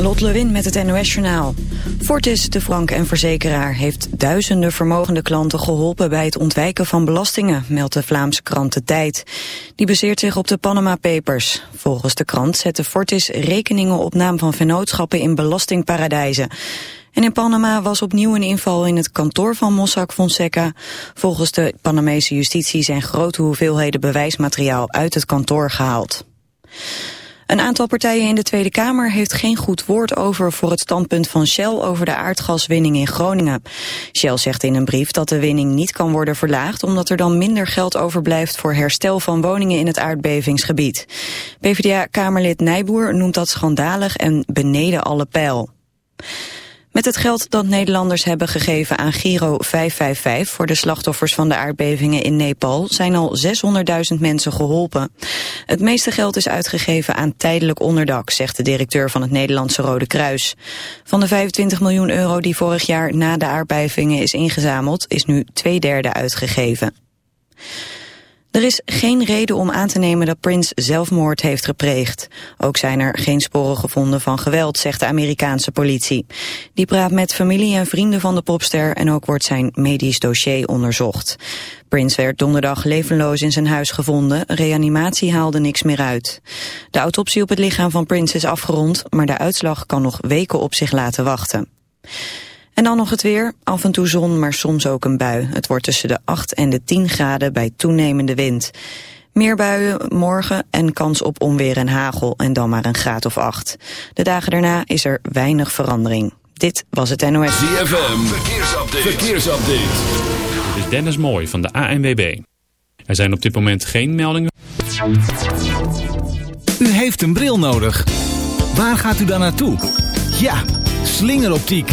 Lot Lewin met het NOS-journaal. Fortis, de frank en verzekeraar, heeft duizenden vermogende klanten geholpen bij het ontwijken van belastingen, meldt de Vlaamse krant De Tijd. Die baseert zich op de Panama Papers. Volgens de krant zette Fortis rekeningen op naam van vennootschappen in belastingparadijzen. En in Panama was opnieuw een inval in het kantoor van Mossack Fonseca. Volgens de Panamese justitie zijn grote hoeveelheden bewijsmateriaal uit het kantoor gehaald. Een aantal partijen in de Tweede Kamer heeft geen goed woord over voor het standpunt van Shell over de aardgaswinning in Groningen. Shell zegt in een brief dat de winning niet kan worden verlaagd omdat er dan minder geld overblijft voor herstel van woningen in het aardbevingsgebied. PvdA-kamerlid Nijboer noemt dat schandalig en beneden alle pijl. Met het geld dat Nederlanders hebben gegeven aan Giro 555 voor de slachtoffers van de aardbevingen in Nepal zijn al 600.000 mensen geholpen. Het meeste geld is uitgegeven aan tijdelijk onderdak, zegt de directeur van het Nederlandse Rode Kruis. Van de 25 miljoen euro die vorig jaar na de aardbevingen is ingezameld, is nu twee derde uitgegeven. Er is geen reden om aan te nemen dat Prince zelfmoord heeft gepleegd. Ook zijn er geen sporen gevonden van geweld, zegt de Amerikaanse politie. Die praat met familie en vrienden van de popster en ook wordt zijn medisch dossier onderzocht. Prince werd donderdag levenloos in zijn huis gevonden. Reanimatie haalde niks meer uit. De autopsie op het lichaam van Prince is afgerond, maar de uitslag kan nog weken op zich laten wachten. En dan nog het weer. Af en toe zon, maar soms ook een bui. Het wordt tussen de 8 en de 10 graden bij toenemende wind. Meer buien morgen en kans op onweer en hagel en dan maar een graad of 8. De dagen daarna is er weinig verandering. Dit was het NOS. ZFM, verkeersupdate. verkeersupdate. Dit is Dennis Mooi van de ANWB. Er zijn op dit moment geen meldingen. U heeft een bril nodig. Waar gaat u dan naartoe? Ja, slingeroptiek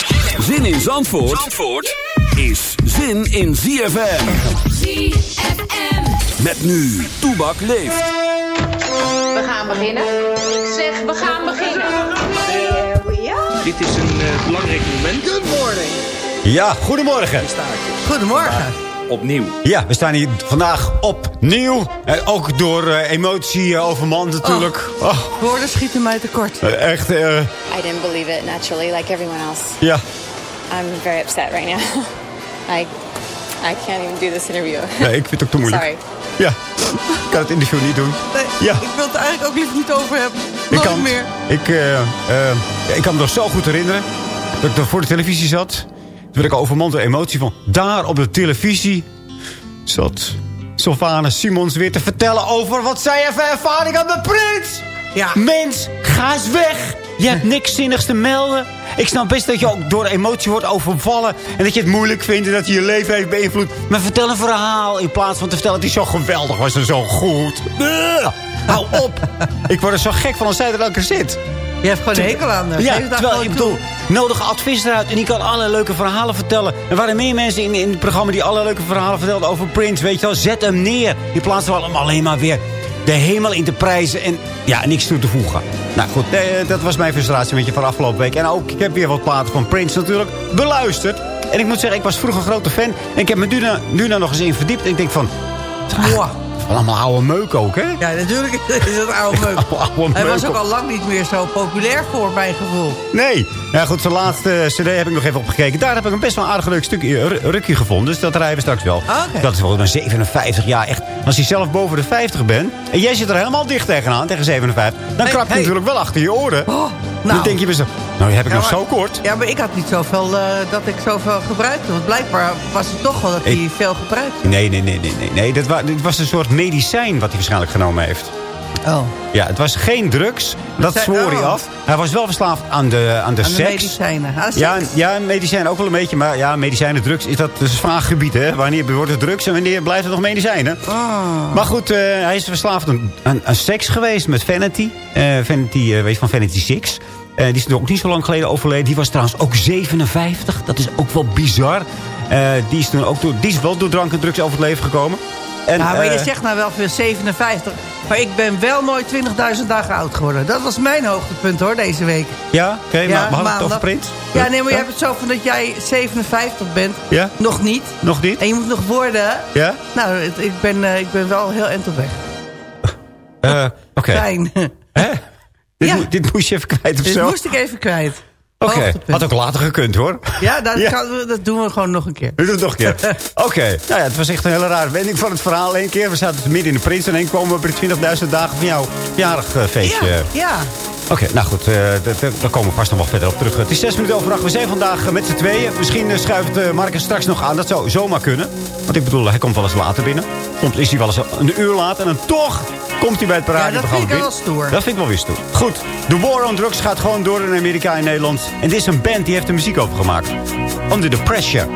Zin in Zandvoort, Zandvoort is zin in ZFM. ZFM. Met nu, Toebak leeft. We gaan beginnen. Zeg, we gaan beginnen. Here we are. Dit is een uh, belangrijk moment. Good morning. Ja, goedemorgen. Goedemorgen. Opnieuw. Ja, we staan hier vandaag opnieuw. Eh, ook door uh, emotie uh, overmand natuurlijk. Oh, oh. Woorden schieten mij tekort. echt. I didn't believe it naturally, like everyone else. Ja. I'm very upset right now. I, I can't even do this interview. Nee, ik vind het ook te moeilijk. Sorry. Ja, ik kan het interview niet doen. Nee, ja. ik wil het eigenlijk ook liever niet over hebben. Ik kan, meer. Ik, ja, ik kan me nog zo goed herinneren dat ik er voor de televisie zat. Werd ik overmand door emotie van... daar op de televisie zat Sylvana Simons weer te vertellen over... wat zij even ervaring had met Prins. Ja. Mens, ga eens weg. Je hebt niks zinnigs te melden. Ik snap best dat je ook door emotie wordt overvallen... en dat je het moeilijk vindt en dat je je leven heeft beïnvloed. Maar vertel een verhaal in plaats van te vertellen... dat hij zo geweldig was en zo goed. Bleh. Hou op. ik word er zo gek van als zij er elke zit. Je hebt gewoon een hekel aan. Ja, terwijl ik bedoel. Nodige advies eruit. En die kan alle leuke verhalen vertellen. Er waren meer mensen in, in het programma die alle leuke verhalen vertelden over Prince. Weet je wel, zet hem neer. In plaats van allemaal alleen maar weer de hemel in te prijzen. En ja, niks toe te voegen. Nou goed, eh, dat was mijn frustratie met je van afgelopen week. En ook, ik heb weer wat platen van Prince natuurlijk beluisterd. En ik moet zeggen, ik was vroeger een grote fan. En ik heb me nu, nu nou nog eens in verdiept. En ik denk van... Mwah. Allemaal oude meuk ook, hè? Ja, natuurlijk is dat oude meuk. Oude Hij was ook al lang niet meer zo populair voor mijn gevoel. Nee. Ja, goed, zijn laatste cd heb ik nog even opgekeken. Daar heb ik een best wel een aardig leuk stukje ru- rukje gevonden. Dus dat rijden we straks wel. Ah. Dat is wel een 57 jaar. Echt, als je zelf boven de 50 bent... en jij zit er helemaal dicht tegenaan, tegen 57... dan Hey, krap je hey. natuurlijk wel achter je oren. Oh, Dan nou. denk je zo... Nou, heb ik Ja, nog maar- zo kort. Ja, maar ik had niet zoveel eh, dat ik zoveel gebruikte. Want blijkbaar was het toch wel dat hij Ik- veel gebruikte. Nee, nee, nee, nee. nee, nee. Dat wa dit was een soort medicijn wat hij waarschijnlijk genomen heeft. Oh. Ja, het was geen drugs. Dat zei- zwoer hij oh. af. Hij was wel verslaafd aan de, aan de Aan de seks. medicijnen. Ah, Ja, seks. ja, medicijnen ook wel een beetje. Maar ja, medicijnen, drugs, is dat een vaag gebied. Hè? Wanneer wordt het drugs en wanneer blijft het nog medicijnen? Ah. Maar goed, eh, hij is verslaafd aan, aan, aan seks geweest met Vanity. Eh, Vanity, eh, weet je van Vanity Six. Die is ook niet zo lang geleden overleden. Die was trouwens ook 57. Dat is ook wel bizar. Die, is toen ook door, die is wel door drank en drugs over het leven gekomen. En, Ja, maar je eh, zegt nou wel veel 57. Maar ik ben wel nooit 20.000 dagen oud geworden. Dat was mijn hoogtepunt hoor, deze week. Ja, oké, Ja, maar we het over Prins. Ja, nee, maar je hebt het zo van dat jij 57 bent. Ja? Nog niet. Nog niet? En je moet nog worden. Ja? Nou, het- ik ben, eh, ik ben wel heel eind op weg. Eh, Oké. Fijn. Hè? Dit, Ja. mo- dit moest je even kwijt of Dit zo? moest ik even kwijt. Oké, had ook later gekund hoor. Ja, dat, Ja. gaan we- dat doen we gewoon nog een keer. We doen het nog een keer. Oké, nou ja, het was echt een hele rare wending van het verhaal. Eén keer, we zaten midden in de prins... en één kwamen we bij de 20.000 dagen van jouw verjaardag eh, feestje. Ja, ja. Oké, nou goed, eh, daar komen we vast nog wel verder op terug. Het is zes minuten over acht. We zijn vandaag eh, met z'n tweeën. Misschien eh, schuift Marcus straks nog aan. Dat zou zomaar kunnen. Want ik bedoel, hij komt wel eens later binnen. Soms is hij wel eens een uur later. En dan toch komt hij bij het paradeprogramma vind ik binnen. wel stoer. Dat vind ik wel weer stoer. Goed, de war on drugs gaat gewoon door in Amerika en Nederland. En dit is een band die heeft er muziek over gemaakt. Under the Pressure.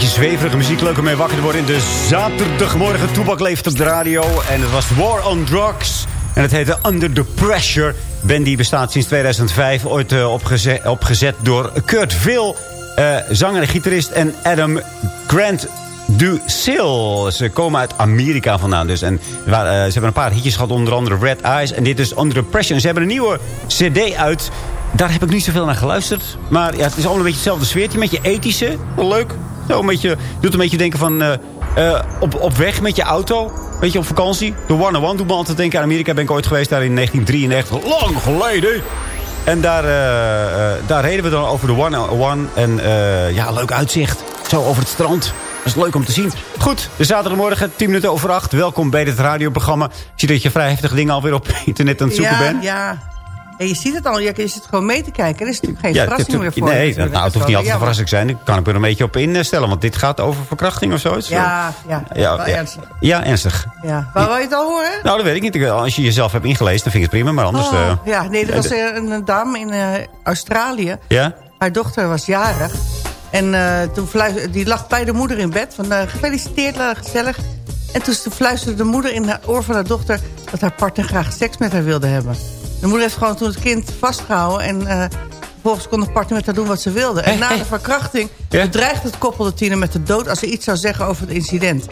Beetje zweverige muziek, leuk om mee wakker te worden in de zaterdagmorgen. Toebak leeft op de radio en het was War on Drugs. En het heette Under the Pressure. Die bestaat sinds 2005, ooit uh, opgezet, door Kurt Vil, uh, zanger en gitarist... en Adam Grant Ducil. Ze komen uit Amerika vandaan dus. En uh, ze hebben een paar hitjes gehad, onder andere Red Eyes. En dit is Under the Pressure. En ze hebben een nieuwe cd uit... Daar heb ik niet zoveel naar geluisterd. Maar ja, het is allemaal een beetje hetzelfde sfeertje. Met je ethische. Leuk. Zo een beetje, doet een beetje denken van... Uh, uh, op, op weg met je auto. Weet je, op vakantie. De One One doet me altijd denken aan Amerika. Ben ik ooit geweest daar in 1993. Lang geleden. En daar, uh, daar reden we dan over de One One. En ja, leuk uitzicht. Zo over het strand. Dat is leuk om te zien. Goed, de zaterdagmorgen, 10 minuten over 8. Welkom bij dit radioprogramma. Ik zie dat je vrij heftige dingen alweer op internet aan het zoeken ja, bent. Ja, en je ziet het al, je zit gewoon mee te kijken. Er is natuurlijk geen ja, verrassing meer voor. Nee, nou, het hoeft niet altijd een verrassing te zijn. Daar kan ik er een beetje op instellen. Want dit gaat over verkrachting of zoiets. Ja, ja, ja, ja, ernstig. Ja, ernstig. Ja. Waar wil je het al horen? Nou, dat weet ik niet. Als je jezelf hebt ingelezen, dan vind ik het prima. Maar anders... Oh, uh, ja, nee, er was een, een dame in uh, Australië. Ja? Haar dochter was jarig. En uh, toen fluisterde, die lag bij de moeder in bed. Van, gefeliciteerd, gezellig. En toen fluisterde de moeder in het oor van haar dochter... dat haar partner graag seks met haar wilde hebben. De moeder heeft gewoon toen het kind vastgehouden... en uh, vervolgens kon de partner met haar doen wat ze wilde. En na de verkrachting bedreigt het koppel de tiener met de dood... als ze iets zou zeggen over het incident.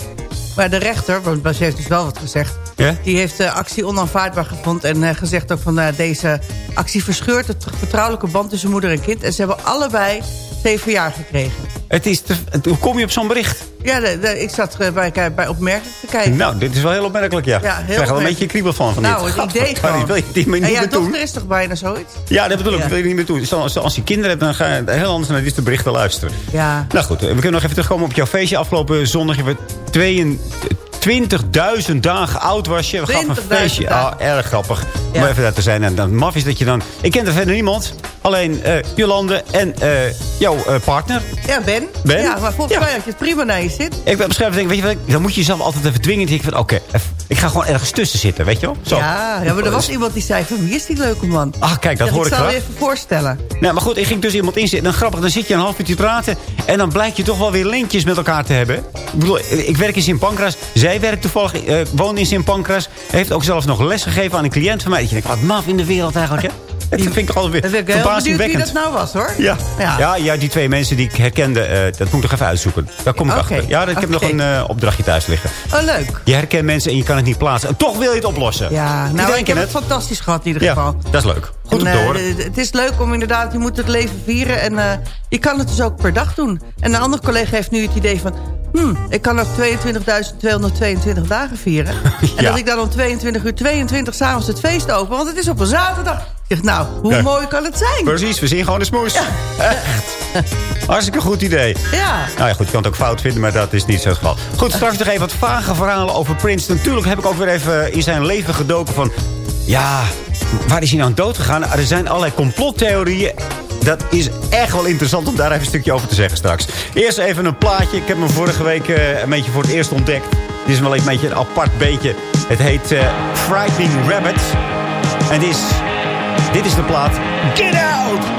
Maar de rechter, want ze heeft dus wel wat gezegd... Die heeft de actie onaanvaardbaar gevonden... en uh, gezegd ook van uh, deze actie verscheurt... het vertrouwelijke band tussen moeder en kind. En ze hebben allebei zeven jaar gekregen. Het is te, hoe kom je op zo'n bericht? Ja, de, de, ik zat bij, bij opmerkelijk te kijken. Nou, dit is wel heel opmerkelijk, ja. ja ik krijg al een beetje kriebel van. van nou, dit. het idee gewoon. Wil je die niet en ja, meer doen? is toch bijna zoiets? Ja, dat bedoel ik. Ja. wil je niet meer doen. Als, als je kinderen hebt, dan ga je heel anders naar dit berichten luisteren. Ja. Nou goed, we kunnen nog even terugkomen op jouw feestje. Afgelopen zondag hebben we 20.000 dagen oud was je. We gaven een feestje. Oh, erg grappig. Ja. Om even daar te zijn. En dan maf is dat je dan... Ik ken er verder niemand. Alleen uh, Jolande en uh, jouw uh, partner. Ja, Ben. Ben. Ja, maar volgens mij had je het prima naar je zit. Ik ben beschreven denk, weet je wat, dan moet je jezelf altijd even dwingen. Ik van, oké, okay, ik ga gewoon ergens tussen zitten, weet je wel? Zo. Ja, ja, maar er was iemand die zei van, wie is die leuke man? Ah, kijk, dat hoor ik Ik zal je even voorstellen. Nou, maar goed, ik ging dus iemand inzitten. Dan grappig, dan zit je een half uurtje te praten. En dan blijkt je toch wel weer linkjes met elkaar te hebben. Ik bedoel, ik werk in Sint Pancras. Zij werkt toevallig, uh, woont in Sint Pancras. Heeft ook zelfs nog les gegeven aan een cliënt van mij. Denk, wat maf in de wereld eigenlijk, hè? Dat vind ik altijd weer ik wie dat nou was, hoor. Ja, ja. ja, ja die twee mensen die ik herkende, uh, dat moet ik nog even uitzoeken. Daar kom ik okay. achter. Ja, ik heb nog een uh, opdrachtje thuis liggen. Oh, leuk. Je herkent mensen en je kan het niet plaatsen. En toch wil je het oplossen. Ja, nou, ik heb het fantastisch gehad in ieder ja, geval. dat is leuk. Goed en, horen. Uh, het is leuk om inderdaad, je moet het leven vieren. En je kan het dus ook per dag doen. En een andere collega heeft nu het idee van... Hmm, ik kan ook 22.222 dagen vieren. ja. En dat ik dan om 22 uur 22 s'avonds het feest open. Want het is op een zaterdag. Ik nou, hoe mooi kan het zijn? Precies, we zien gewoon de smoes. Ja. Echt. Hartstikke goed idee. Ja. Nou ja, goed, je kan het ook fout vinden, maar dat is niet zo het geval. Goed, straks nog even wat vage verhalen over Prince. Natuurlijk heb ik ook weer even in zijn leven gedoken van... Ja, waar is hij nou dood gegaan? Er zijn allerlei complottheorieën. Dat is echt wel interessant om daar even een stukje over te zeggen straks. Eerst even een plaatje. Ik heb hem vorige week uh, een beetje voor het eerst ontdekt. Dit is wel een beetje een apart beetje. Het heet uh, Frightening Rabbit. En dit is, dit is de plaat Get Out!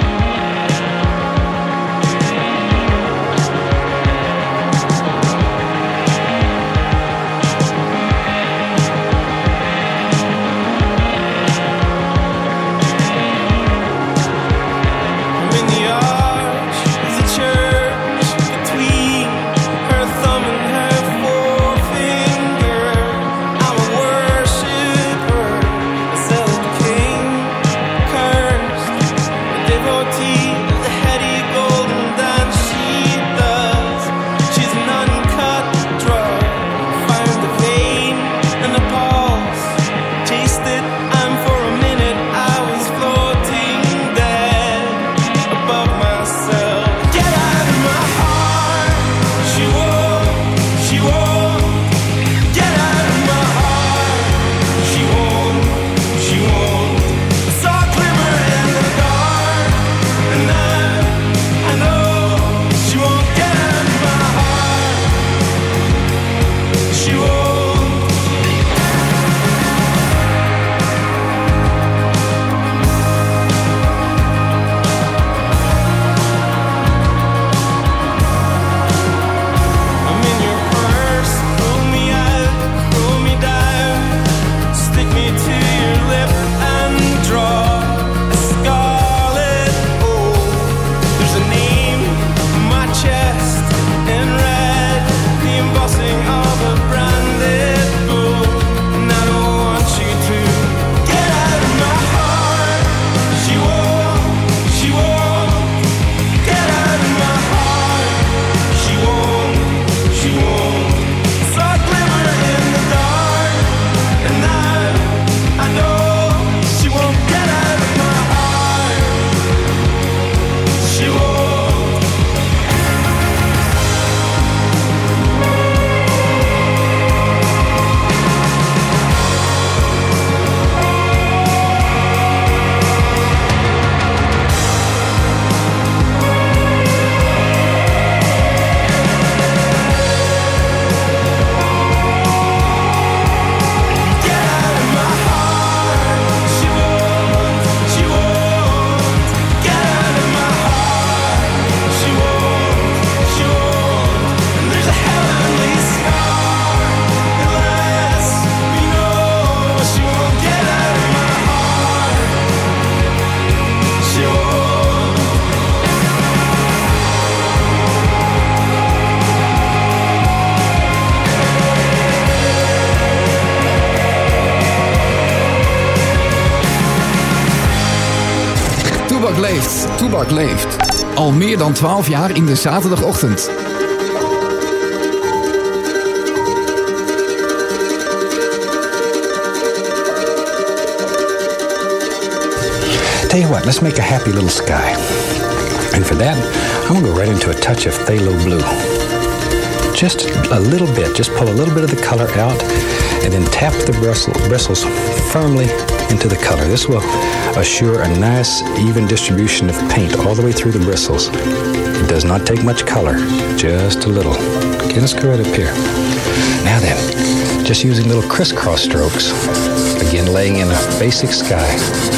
Toebak leeft. Al meer dan 12 jaar in de zaterdagochtend. Tell you what, let's make a happy little sky. And for that, I'm gonna go right into a touch of phthalo blue. Just a little bit, just pull a little bit of the color out and then tap the bristle, bristles firmly into the color. This will assure a nice, even distribution of paint all the way through the bristles. It does not take much color, just a little. Okay, let's go right up here. Now then, just using little crisscross strokes, again laying in a basic sky.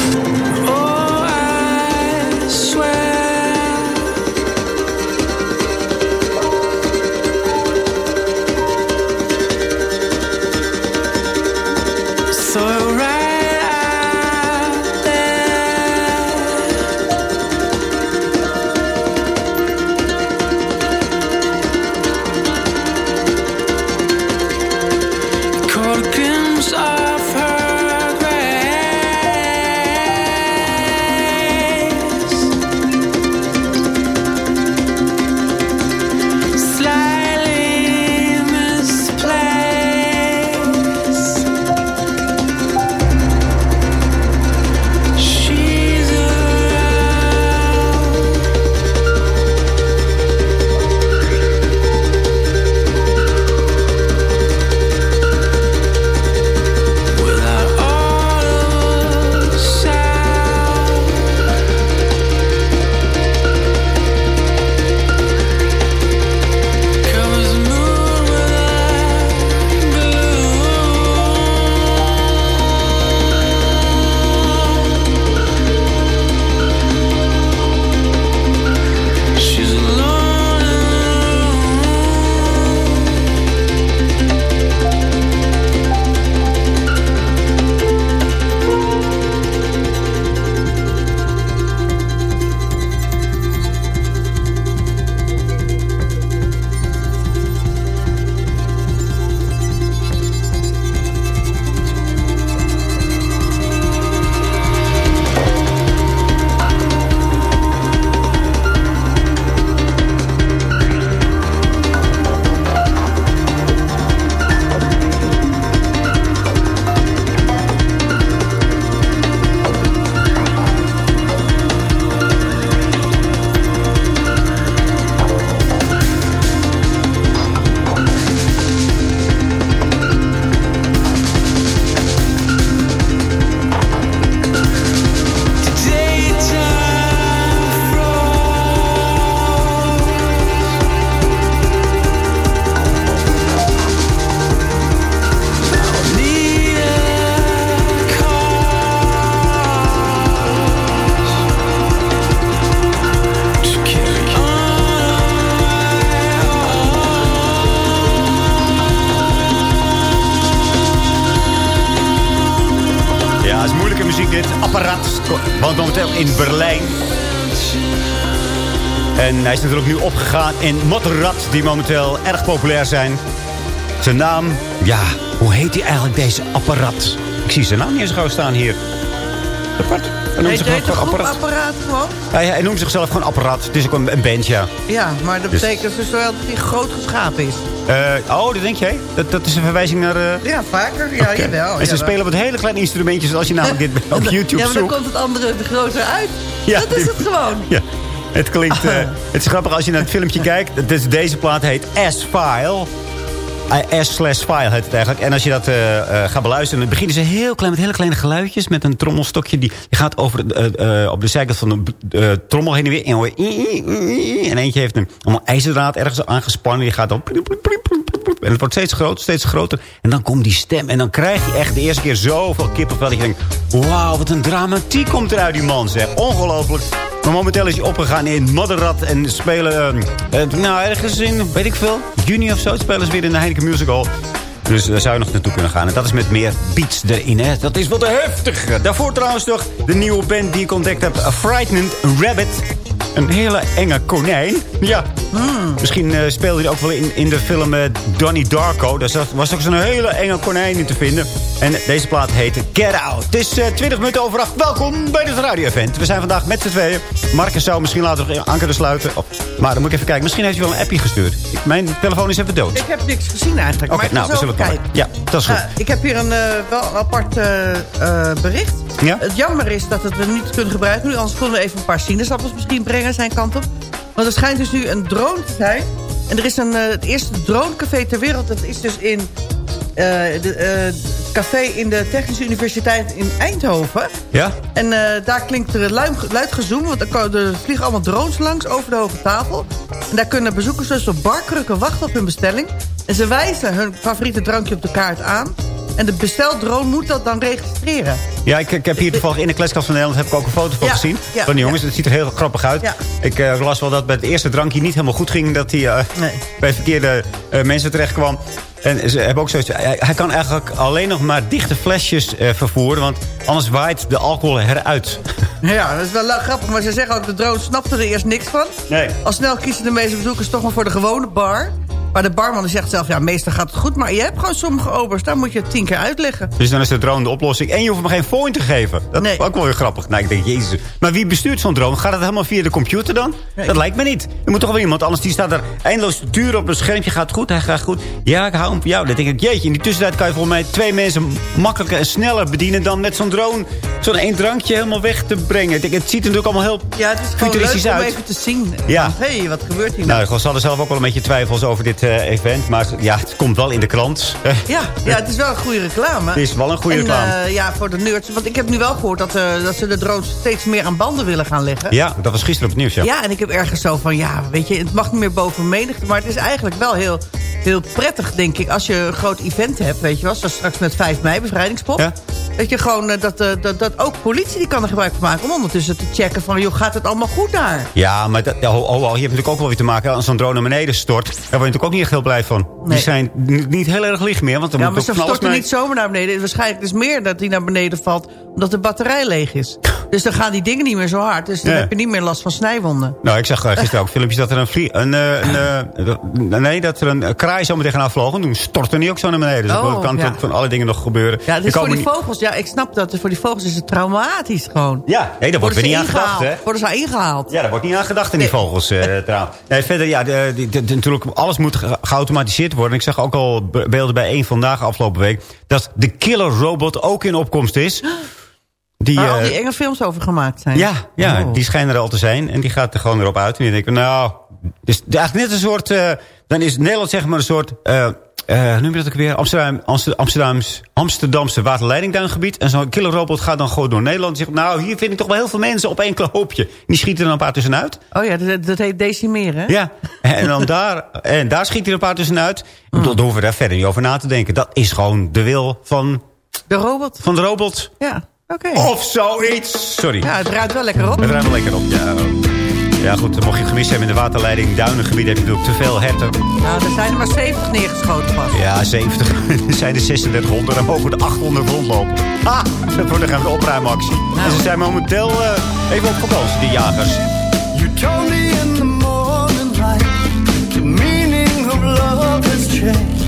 Hij is natuurlijk nu opgegaan in Motorrad, die momenteel erg populair zijn. Zijn naam, ja, hoe heet hij eigenlijk deze apparaat? Ik zie zijn naam niet eens gauw staan hier. Apart. Hij noemt Heet zich heet de gewoon apparaat. apparaat gewoon? Hij, hij noemt zichzelf gewoon apparaat. Het is ook een, een band, ja. Ja, maar dat Dus- betekent dus wel dat hij groot geschapen is. Eh, oh, dat denk jij? Dat, dat is een verwijzing naar... eh, Ja, vaker. Ja, Oké. jawel. en ze jawel. spelen wat hele kleine instrumentjes als je namelijk dit op YouTube Ja, maar dan zoekt. komt het andere er groter uit. Ja, dat is het gewoon. Ja, het klinkt... eh, het is grappig als je naar het filmpje kijkt. Is, deze plaat heet S-File. Eh, S slash file heet het eigenlijk. En als je dat eh, eh, gaat beluisteren, dan beginnen ze heel klein met hele kleine geluidjes. Met een trommelstokje. Die, die gaat over op de zijkant van de trommel heen en weer. En, hoor je- en eentje heeft een allemaal ijzerdraad ergens aangespannen. Die gaat dan... En het wordt steeds groter, steeds groter. En dan komt die stem. En dan krijg je echt de eerste keer zoveel kippenvel. Dat je denkt, wauw, wat een dramatiek komt er uit die man, zeg. Ongelooflijk. Maar momenteel is hij opgegaan in Modderrad. En spelen, eh, eh, nou, ergens in, weet ik veel, juni of zo. Spelen ze weer in de Heineken Music Hall. Dus daar zou je nog naartoe kunnen gaan. En dat is met meer beats erin, hè. Dat is wat heftig. Daarvoor trouwens nog de nieuwe band die ik ontdekt heb. A Frightened Rabbit. Een hele enge konijn. Ja, misschien eh, speelde hij ook wel in, in de film eh, Donnie Darko. Daar zat- was ook zo'n hele enge konijn in te vinden. En deze plaat heet Get Out. Het is eh, 20 minuten over acht. Welkom bij dit radio-event. We zijn vandaag met z'n tweeën. Marcus zou misschien later nog aan kunnen sluiten. Oh, maar dan moet ik even kijken. Misschien heeft hij wel een appje gestuurd. Mijn telefoon is even dood. Ik heb niks gezien eigenlijk. Oké, nou, we zullen kijken. kijken. Ja, dat is goed. Ik heb hier een wel apart bericht. Ja? Het jammer is dat we het niet kunnen gebruiken nu. Anders konden we even een paar sinaasappels misschien brengen zijn kant op. Want er schijnt dus nu een drone te zijn. En er is een, eh, het eerste dronecafé ter wereld. Dat is dus in eh, de, eh, het café in de Technische Universiteit in Eindhoven. Ja? En eh, daar klinkt er luid, luid gezoem. Want er, er vliegen allemaal drones langs over de hoge tafel. En daar kunnen bezoekers dus op barkrukken wachten op hun bestelling. En ze wijzen hun favoriete drankje op de kaart aan. En de besteldrone moet dat dan registreren. Ja, ik, ik heb hier toevallig in de kleskast van Nederland heb ik ook een foto van Ja, gezien. ja, van die jongens. Het ziet er heel grappig uit. Ik eh, las wel dat bij het eerste drankje niet helemaal goed ging. Dat hij eh, Nee. bij verkeerde eh, mensen terecht kwam. En ze hebben ook zoiets. Hij, hij kan eigenlijk alleen nog maar dichte flesjes vervoeren. Want anders waait de alcohol eruit. Ja, dat is wel grappig. Maar ze zeggen ook, de drone snapte er eerst niks van. Nee. Al snel kiezen de meeste bezoekers toch maar voor de gewone bar. Maar de barman zegt zelf, ja, meestal gaat het goed. Maar je hebt gewoon sommige obers, daar moet je het tien keer uitleggen. Dus dan is de drone de oplossing. En je hoeft hem geen fooi te geven. Dat is ook wel weer grappig. Nou, ik denk, jezus. Maar wie bestuurt zo'n drone? Gaat het helemaal via de computer dan? Dat lijkt me niet. Er moet toch wel iemand, anders die staat er eindeloos te duren op een schermpje. Gaat goed? Hij gaat goed. Ja, ik hou hem voor jou. Dan denk ik, jeetje. In die tussentijd kan je volgens mij twee mensen makkelijker en sneller bedienen... dan met zo'n drone zo'n één drankje helemaal weg te brengen. Ik denk, het ziet er natuurlijk allemaal heel Ja, het is gewoon futuristisch leuk om even te zien. Ja. Hé, hey, wat gebeurt hier nou? Nou, ze hadden zelf ook wel een beetje twijfels over dit eh, event. Maar ja, het komt wel in de krant. Ja, ja, het is wel een goede reclame. Het is wel een goede en, reclame. eh, ja, voor de nerds. Want ik heb nu wel gehoord dat, eh, dat ze de drones steeds meer aan banden willen gaan leggen. Ja, dat was gisteren op het nieuws, ja. Ja, en ik heb ergens zo van, ja, weet je, het mag niet meer boven menigte. Maar het is eigenlijk wel heel, heel prettig, denk ik. Als je een groot event hebt, weet je wel. Zoals straks met 5 mei, bevrijdingspop. Ja. Dat je gewoon, dat, dat, dat ook politie die kan er gebruik van maken. Om ondertussen te checken van, joh, gaat het allemaal goed daar? Ja, maar dat, ho, ho, je hebt natuurlijk ook wel weer te maken. Als zo'n drone naar beneden stort, word je natuurlijk ook niet echt heel blij van. Die Nee. zijn niet heel erg licht meer. Want er Ja, moet maar ze storten mee. niet zomaar naar beneden. Waarschijnlijk is meer dat die naar beneden valt omdat de batterij leeg is. Dus dan gaan die dingen niet meer zo hard. Dus dan Ja. heb je niet meer last van snijwonden. Nou, ik zag eh, gisteren ook filmpjes dat er een vlie... Een, eh, een, eh, nee, dat er een kraai zo meteen tegenaan vloog. En toen stortte die ook zo naar beneden. Dus Oh, dat kan ja. van alle dingen nog gebeuren. Ja, dus voor die vogels, ja, ik snap dat. Voor die vogels is het traumatisch gewoon. Ja, nee, daar wordt weer niet aan gedacht, hè? Worden ze ingehaald? Ja, daar wordt niet aan gedacht in die vogels eh, trouwens. Nee, verder, ja, de, de- de- de- natuurlijk, alles moet geautomatiseerd worden. Ik zag ook al be- beelden bij een vandaag afgelopen week... dat de killer robot ook in opkomst is. Die, Waar al eh, die enge films over gemaakt zijn. Ja, ja Oh. die schijnen er al te zijn. En die gaat er gewoon erop uit. En die denken, nou... Dus eigenlijk net een soort... eh, dan is Nederland zeg maar een soort... noem je dat ook weer? Amsterdam, Amster- Amsterdams, Amsterdamse waterleidingduingebied. En zo'n killerrobot gaat dan gewoon door Nederland. En zegt, nou, hier vind ik toch wel heel veel mensen op één hoopje. Die schieten er dan een paar tussenuit. Oh ja, dat, dat heet decimeren. hè? Ja, en, dan daar, en daar schiet hij er een paar tussenuit. Ik bedoel, Daar hoeven we daar verder niet over na te denken. Dat is gewoon de wil van, De robot. van de robot. Ja, oké. Of zoiets. Sorry. Ja, het ruikt wel lekker op. Het ruimt wel lekker op, ja. Ja goed, mocht je het gemist hebben in de waterleiding Duinengebied... heb je natuurlijk te veel herten. Nou, er zijn er maar 70 neergeschoten vast. Ja, 70. Er zijn er 3600 en mogen er 800 rondlopen. Ha, dat wordt even de opruimactie. En ze zijn momenteel eh, even op vakantie, die jagers. You told me in the morning light the meaning of love has changed.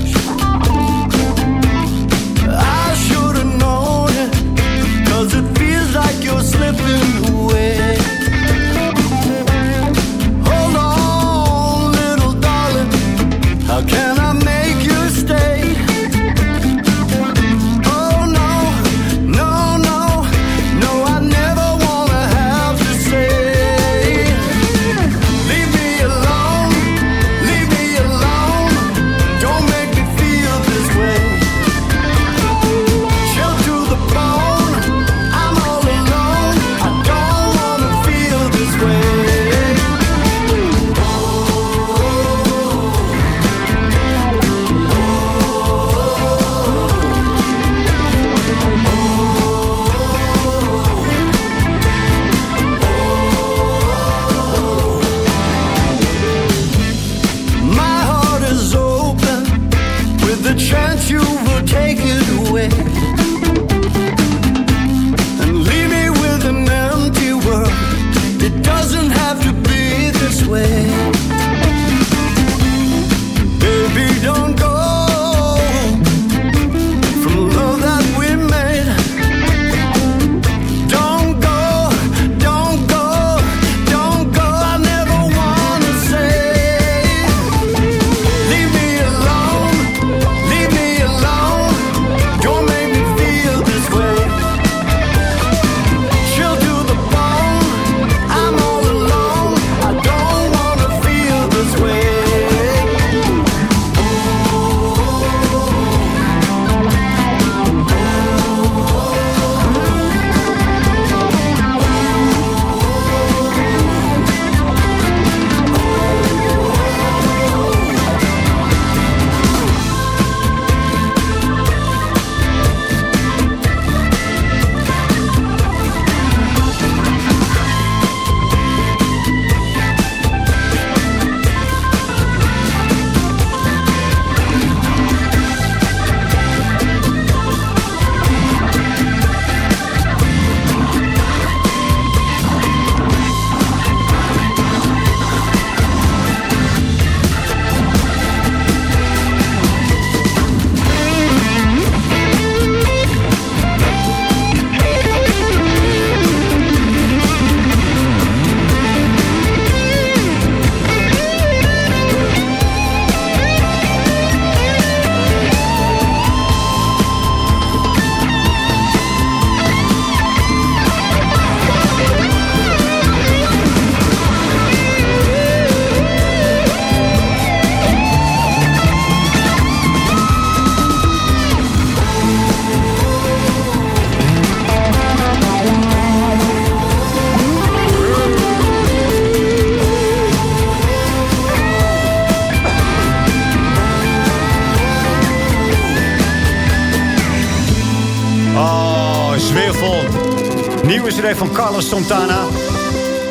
Carlos Santana.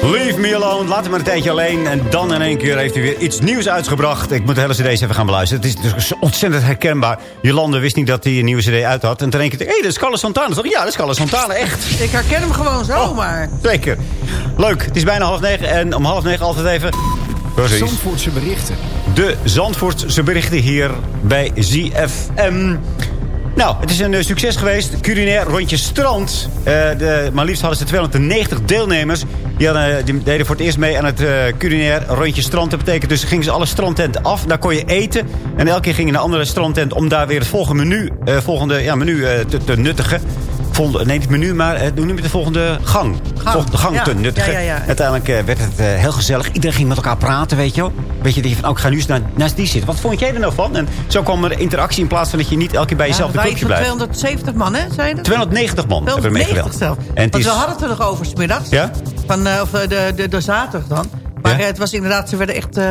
Leave me alone. Laat hem maar een tijdje alleen. En dan in één keer heeft hij weer iets nieuws uitgebracht. Ik moet de hele cd's even gaan beluisteren. Het is dus ontzettend herkenbaar. Jolande wist niet dat hij een nieuwe cd uit had. En toen één keer, hé, hey, dat is Carlos Santana. Toch? Ja, dat is Carlos Santana, echt. Ik herken hem gewoon zo, maar... Zeker. Leuk. Het is bijna half negen. En om half negen altijd even... Precies. Zandvoortse berichten. De Zandvoortse berichten hier bij ZFM. Nou, het is een eh, succes geweest. Culinair rondje strand. Eh, de, maar liefst hadden ze 290 deelnemers. Die, eh, die deden voor het eerst mee aan het eh, culinair rondje strand. Dat betekent dus gingen ze alle strandtenten af. Daar kon je eten. En elke keer ging je naar een andere strandtent om daar weer het volgende menu, volgende, ja, menu te, te nuttigen. Volgende, nee, niet menu, maar hoe noem je de volgende gang? Gang Ja, te nuttigen. Uiteindelijk eh, werd het eh, heel gezellig. Iedereen ging met elkaar praten, weet je wel. Weet je, dat je van, oh, ik ga nu eens naar, naast die zitten. Wat vond jij er nou van? En zo kwam er interactie in plaats van dat je niet elke keer bij jezelf de clubje blijft. 270 man, hè, je dat? 290 man hebben er 290 meegedaan. zelf. En Want we hadden het er nog over, smiddags. Ja? Van, eh, of de, de, de zaterdag dan. Maar Ja? eh, het was inderdaad, ze werden echt eh,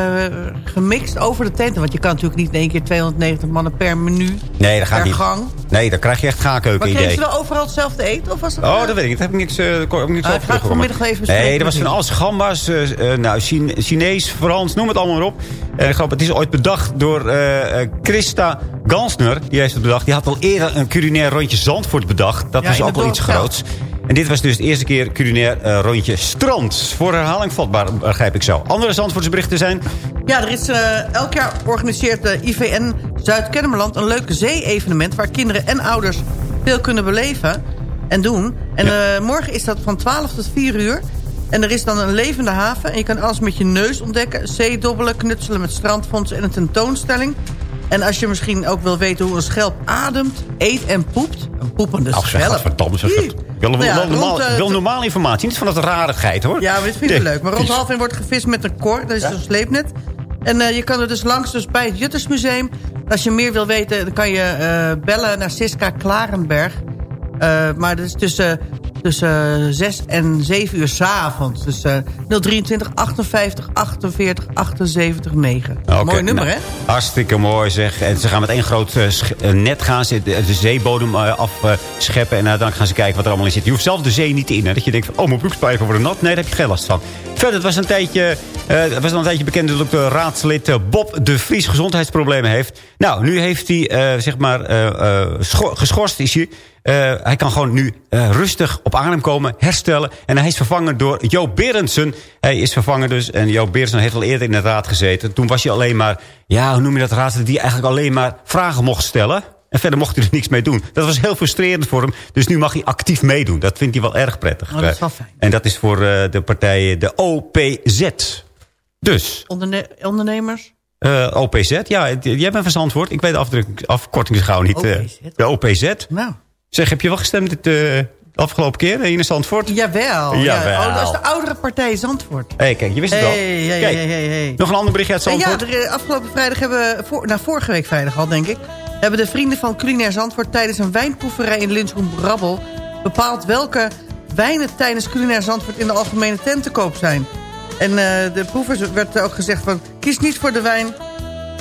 gemixt over de tenten. Want je kan natuurlijk niet in één keer 290 mannen per menu, nee, dat gaat per niet. gang. Nee, dan krijg je echt gaakeuken Maar kregen idee. ze wel overal hetzelfde eten? Of was het, Oh, dat weet ik niet. Dat heb ik niks, eh, kon- niks Ah, over ik ga vanmiddag even bespreken Nee, er was van alles. Gamba's, nou, Chine- Chinees, Frans, noem het allemaal maar op. Ik geloof, het is ooit bedacht door Christa Gansner. Die heeft het bedacht. Die had al eerder een culinair rondje Zandvoort bedacht. Dat Ja, in ook wel iets zelf. En dit was dus de eerste keer culinair eh, rondje strand. Voor herhaling vatbaar, begrijp ik zo. Andere Zandvoortse berichten zijn... Ja, er is eh, elk jaar organiseert de IVN Zuid-Kennemerland... een leuk zee-evenement waar kinderen en ouders veel kunnen beleven en doen. En eh, morgen is dat van 12 tot 4 uur. En er is dan een levende haven. En je kan alles met je neus ontdekken. Zeedobbelen, knutselen met strandfondsen en een tentoonstelling. En als je misschien ook wil weten hoe een schelp ademt, eet en poept. Een poepende Ach, zeg, schelp. Ih. dat- wel, Nou ja, wel normaal, rond, wel normale informatie. Niet van dat rarigheid, hoor. ja, maar dit vind ik Nee. leuk. Maar rond half één wordt gevist met een kor. Dat is een sleepnet. En eh, je kan er dus langs dus bij het Juttersmuseum. Als je meer wil weten, dan kan je eh, bellen naar Siska Klarenberg. Maar dat is tussen, tussen 6 en 7 uur s'avonds. Dus eh 023 58 48 78 9. Oké, Mooi nummer, nou, hè? Hartstikke mooi zeg. En ze gaan met één groot eh, eh, net gaan ze de, de zeebodem eh, afscheppen. en uiteindelijk gaan ze kijken wat er allemaal in zit. Je hoeft zelf de zee niet in. Hè? Dat je denkt van, oh, mijn broekspijpen worden nat. Nee, daar heb je geen last van. Verder, het was een tijdje, eh, was al een tijdje bekend dat ook de raadslid eh, Bob de Vries gezondheidsproblemen heeft. Nou, nu heeft hij, eh, zeg maar, eh, eh, scho- geschorst is hij. Eh, hij kan gewoon nu eh, rustig op adem komen, herstellen. En hij is vervangen door Joop Berendsen. Hij is vervangen dus. En Joop Berendsen heeft al eerder in de raad gezeten. Toen was hij alleen maar, ja, hoe noem je dat raadslid... die eigenlijk alleen maar vragen mocht stellen. En verder mocht hij er niks mee doen. Dat was heel frustrerend voor hem. Dus nu mag hij actief meedoen. Dat vindt hij wel erg prettig. Oh, dat is wel fijn. En dat is voor eh, de partij de OPZ. Dus, Onderne- ondernemers. eh, OPZ. Ja, jij bent van Zandvoort. Ik weet de afkorting gauw niet. eh. OPZ. de OPZ. Nou, Zeg, heb je wel gestemd dit, eh, de afgelopen keer in Zandvoort? jawel. Jawel. Ja. Oh, dat is de oudere partij Zandvoort. Hé, kijk, je wist het. Hey, hey, Kijk, hey, hey, hey. nog een ander berichtje uit ja, Zandvoort. er, eh, afgelopen vrijdag hebben we, voor, nou, vorige week vrijdag al denk ik... hebben de vrienden van Culinair Zandvoort tijdens een wijnproeverij in Lunchroom Brabbel... bepaald welke wijnen tijdens Culinair Zandvoort in de algemene tent te koop zijn. En eh, de proevers werd ook gezegd van... kies niet voor de wijn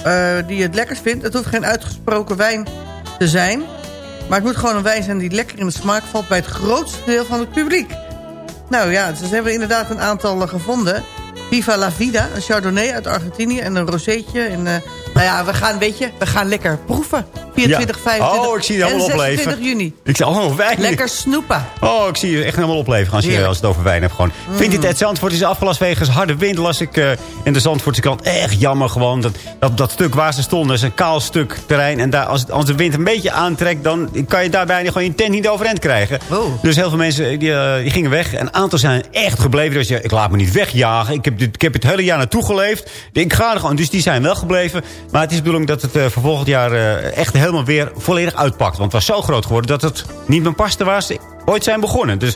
eh, die je het lekkers vindt. Het hoeft geen uitgesproken wijn te zijn... maar het moet gewoon een wijn zijn die lekker in de smaak valt... bij het grootste deel van het publiek. Nou ja, ze hebben inderdaad een aantal eh, gevonden. Viva la Vida, een Chardonnay uit Argentinië en een rozeetje. En, eh, nou ja, we gaan, weet je, we gaan lekker proeven. 24, Ja. 25 Oh, ik zie je en helemaal 26 opleven. juni. Ik zei, oh, wijn. Lekker snoepen. Oh, ik zie je echt helemaal opleven als je, Heerlijk. als het over wijn hebt. Gewoon. Vind je het, het Zandvoort is afgelast wegens harde wind. Las ik eh, in de Zandvoortse kant. Echt jammer gewoon. Dat, dat, dat stuk waar ze stonden is een kaal stuk terrein. En daar, als, het- als de wind een beetje aantrekt... dan kan je daar bijna gewoon je tent niet overeind krijgen. Oh. Dus heel veel mensen die, eh, die gingen weg. Een aantal zijn echt gebleven. Dus ja, ik laat me niet wegjagen. Ik heb, dit, ik heb het hele jaar naartoe geleefd. Ik ga er gewoon. Dus die zijn wel gebleven. Maar het is de bedoeling dat het eh, voor volgend jaar eh, echt helemaal weer volledig uitpakt. Want het was zo groot geworden dat het niet meer paste waar ze ooit zijn begonnen. Dus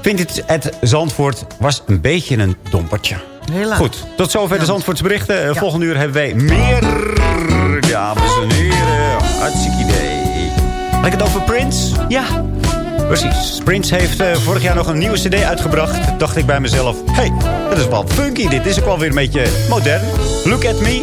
vind het, het Zandvoort was een beetje een dompertje. Helaas. Goed, tot zover de Ja. Zandvoortse berichten. Eh, Ja. Volgende uur hebben wij meer. Dames en heren, hartstikke idee. Lijkt het over Prince? Ja. Precies. Prince heeft vorig jaar nog een nieuwe cd uitgebracht. Dacht ik bij mezelf, hey, dat is wel funky. Dit is ook wel weer een beetje modern. Look at me,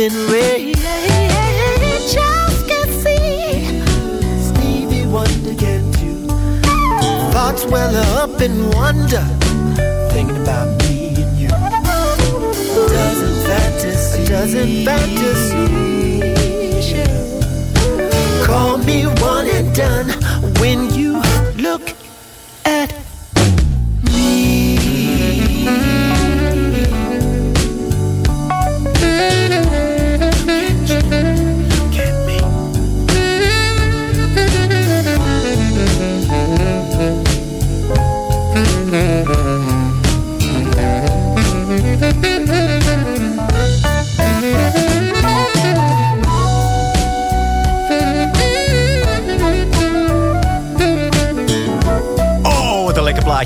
even Ray just can see Stevie Wonder can too. Thoughts well up in wonder, thinking about me and you. Doesn't fantasy, doesn't fantasy. Call me one and done when you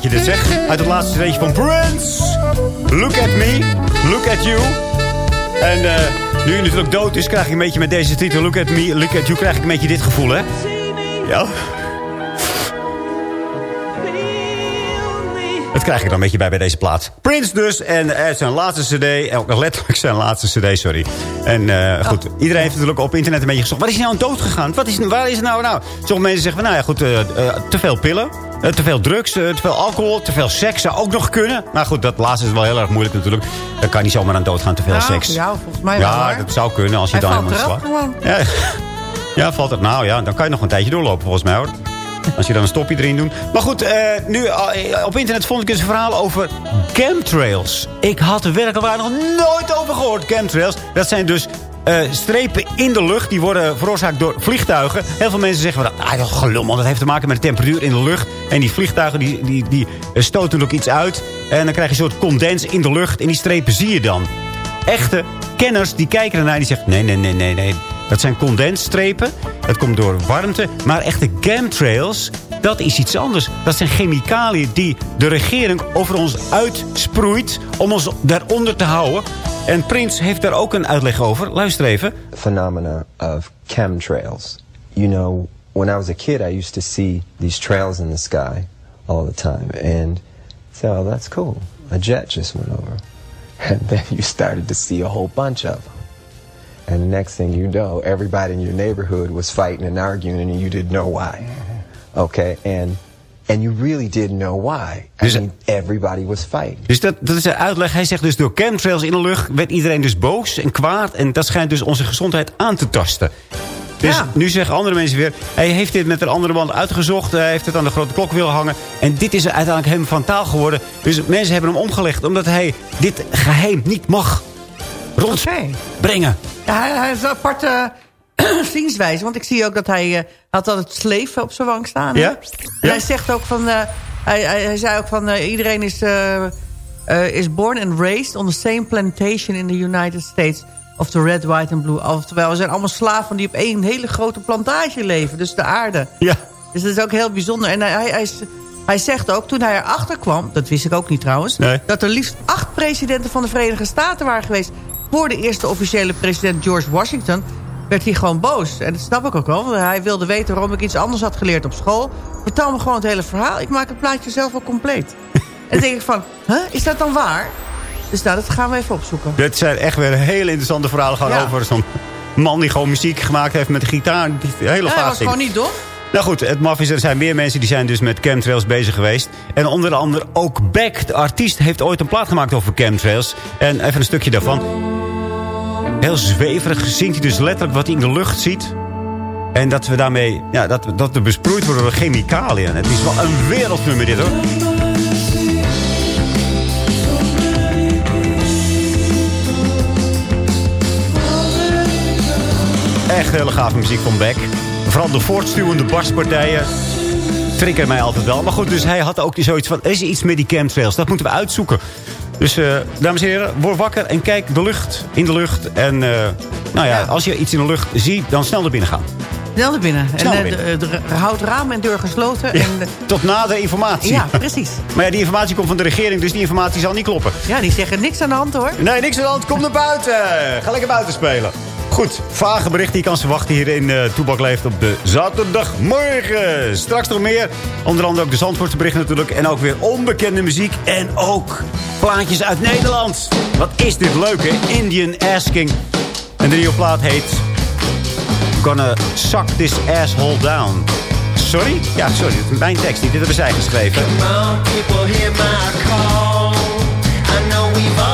plaatje dit zeg. Uit het laatste steentje van Prince. Look at me, look at you. En eh, nu hij natuurlijk dood is, krijg ik een beetje met deze titel... Look at me, look at you, krijg ik een beetje dit gevoel, hè? Ja. Dat krijg ik dan een beetje bij bij deze plaat. Prince dus. En eh, zijn laatste cd. eh, Ook letterlijk zijn laatste cd, sorry. En eh, goed, iedereen heeft natuurlijk op internet een beetje gezocht. Wat is hij nou dood gegaan? Wat is, waar is nou nou? Sommige mensen zeggen van, nou ja, goed, eh, eh, te veel pillen. Eh, te veel drugs, eh, te veel alcohol, te veel seks zou ook nog kunnen. Maar goed, dat laatste is wel heel erg moeilijk natuurlijk. Dan kan niet zomaar aan dood gaan, te veel Nou, seks. Ja, volgens mij wel. Ja, hoor. dat zou kunnen als je Hij dan helemaal gewoon. Ja, ja, valt het. Nou ja, dan kan je nog een tijdje doorlopen volgens mij hoor. Als je dan een stopje erin doet. Maar goed, eh, nu op internet vond ik eens een verhaal over chemtrails. Ik had er werkelijk waar nog nooit over gehoord, chemtrails. Dat zijn dus eh, strepen in de lucht. Die worden veroorzaakt door vliegtuigen. Heel veel mensen zeggen, ah, dat gelul. Dat heeft te maken met de temperatuur in de lucht. En die vliegtuigen die, die, die eh, stoten ook iets uit. En dan krijg je een soort condens in de lucht. En die strepen zie je dan. Echte kenners die kijken ernaar en die zeggen... nee, nee, nee, nee, nee. Dat zijn condensstrepen. Dat komt door warmte. Maar echte chemtrails, dat is iets anders. Dat zijn chemicaliën die de regering over ons uitsproeit... om ons daaronder te houden. En Prins heeft daar ook een uitleg over. Luister even. phenomena of chemtrails. You know, when I was a kid, I used to see these trails in the sky all the time, and so "Oh, that's cool. A jet just went over." And then you started to see a whole bunch of them. And the next thing you know, everybody in your neighborhood was fighting and arguing, and you didn't know why. Okay, and and you really didn't know why. I mean, everybody was fighting. Dus dat, dat is de uitleg. Hij zegt dus door chemtrails in de lucht werd iedereen dus boos en kwaad. En dat schijnt dus onze gezondheid aan te tasten. Dus nu zeggen andere mensen weer... hij heeft dit met een andere band uitgezocht. Hij heeft het aan de grote klok willen hangen. En dit is uiteindelijk hem van taal geworden. Dus mensen hebben hem omgelegd... omdat hij dit geheim niet mag rondbrengen. Ja, hij, hij is een aparte zienswijze. Want ik zie ook dat hij eh, had altijd sleef op zijn wang staan. Ja? En hij zegt ook van... eh, hij, hij, hij zei ook van... eh, iedereen is, is born and raised on the same plantation in the United States. of de red, white en blue. Oftewel, we zijn allemaal slaven die op één hele grote plantage leven. Dus de aarde. Ja. Dus dat is ook heel bijzonder. En hij, hij, hij, hij zegt ook, toen hij erachter kwam... dat wist ik ook niet trouwens... Nee. dat er liefst acht presidenten van de Verenigde Staten waren geweest... voor de eerste officiële president George Washington... werd hij gewoon boos. En dat snap ik ook wel. Want hij wilde weten waarom ik iets anders had geleerd op school. Vertel me gewoon het hele verhaal. Ik maak het plaatje zelf wel compleet. en dan denk ik van, huh, is dat dan waar? Dus nou, dat gaan we even opzoeken. Dit zijn echt weer hele interessante verhalen. Ja. over zo'n man die gewoon muziek gemaakt heeft met de gitaar. Die hele Ja, vaag was gewoon niet doof. Nou goed, het maf is, er zijn meer mensen die zijn dus met chemtrails bezig geweest. En onder andere ook Beck, de artiest, heeft ooit een plaat gemaakt over chemtrails. En even een stukje daarvan. Heel zweverig zingt hij dus letterlijk wat hij in de lucht ziet. En dat we daarmee, ja, dat, dat besproeid worden door chemicaliën. Het is wel een wereldnummer dit hoor. Echt hele gave muziek van Beck. Vooral de voortstuwende baspartijen triggeren mij altijd wel. Maar goed, dus hij had ook zoiets van... er is iets met die chemtrails, dat moeten we uitzoeken. Dus, eh, dames en heren, word wakker en kijk de lucht, in de lucht. En eh, nou ja, als je iets in de lucht ziet, dan snel naar binnen gaan. Snel naar binnen. Snel en naar eh, houd raam en deur gesloten. En, Tot na de informatie. ja, precies. Maar ja, die informatie komt van de regering, dus die informatie zal niet kloppen. Ja, die zeggen niks aan de hand hoor. Nee, niks aan de hand. Kom naar buiten. Ga lekker buiten spelen. Goed, vage berichten die kan ze wachten hier in eh Toebak Leeft op de zaterdagmorgen. Straks nog meer. Onder andere ook de Zandvoortse berichten natuurlijk. En ook weer onbekende muziek. En ook plaatjes uit Nederland. Wat is dit leuk, hè? Indian Asking. En de nieuwe plaat heet... Gonna suck this asshole down. Sorry? Ja, sorry. Mijn tekst. Die dit hebben zij geschreven. People, hear my call. I know we've all